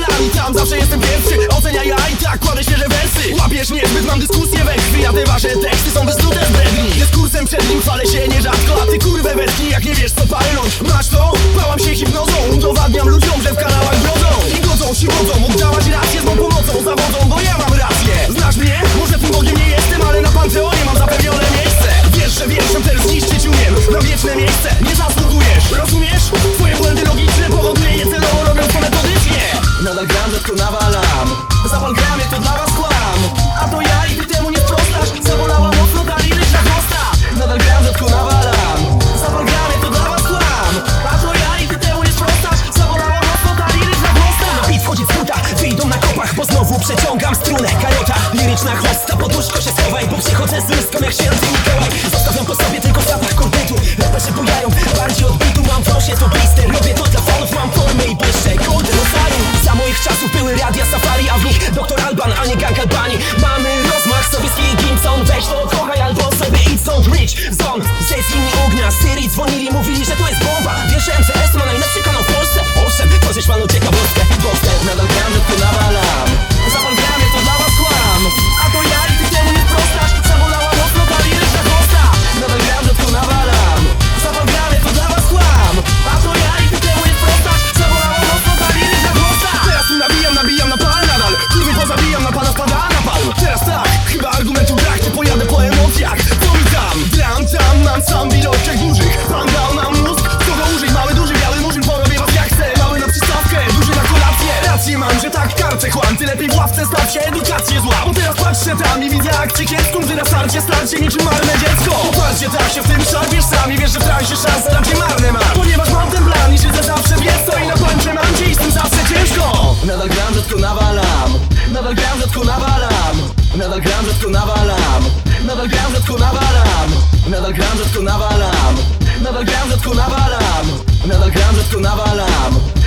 i tam zawsze jestem pierwszy. Ocenia ja i tak kładę świeże wersy. Łapiesz niezbyt, mam dyskusję we krwi A te wasze teksty są wystrute z rzadko nawalam Zawal gram, jak to dla was kłam. A to ja i ty temu nie sprostasz Zawolała mocno ta liryczna chłosta Nadal gram, rzadko nawalam. Zawal gram, jak to dla was kłam. A to ja i ty temu nie sprostasz Zawolała mocno ta liryczna chłosta Beat wchodzi w buta, wyjdą na kopach Bo znowu przeciągam strunę. Kajota, liryczna chłosta. Poduszko się schowaj, bo przychodzę z listką jak święty Mikołaj. Zostawiam po sobie tylko zapach kordetu Raperzy bujają, bardziej od bitu Mam w nosie to czasów były radia safari A w nich doktor Alban, a nie gang Albanii Mamy rozmach, sowiecki Gimson Weź to kochaj albo sobie idź stąd. Rich, zone, ze z linii ognia Syrii dzwonili, mówili, że to jest bomba. Wiesz, że sąsiadami Widzę akcję kiepską, gdy na starcie starcie niczym marne dziecko. Uparcie tak się w tym szarpiesz sami Wiesz, że w transie szanse raczej marne mam Ponieważ mam ten plan i siedzę zawsze wiesz co I na końcu mam dziś, tym zawsze ciężko. Nadal gram, rzadko nawalam. Nadal gram, rzadko nawalam. Nadal gram, rzadko nawalam. Nadal gram, rzadko nawalam. Nadal gram, rzadko nawalam. Nadal gram, rzadko nawalam. Nadal gram, rzadko nawalam.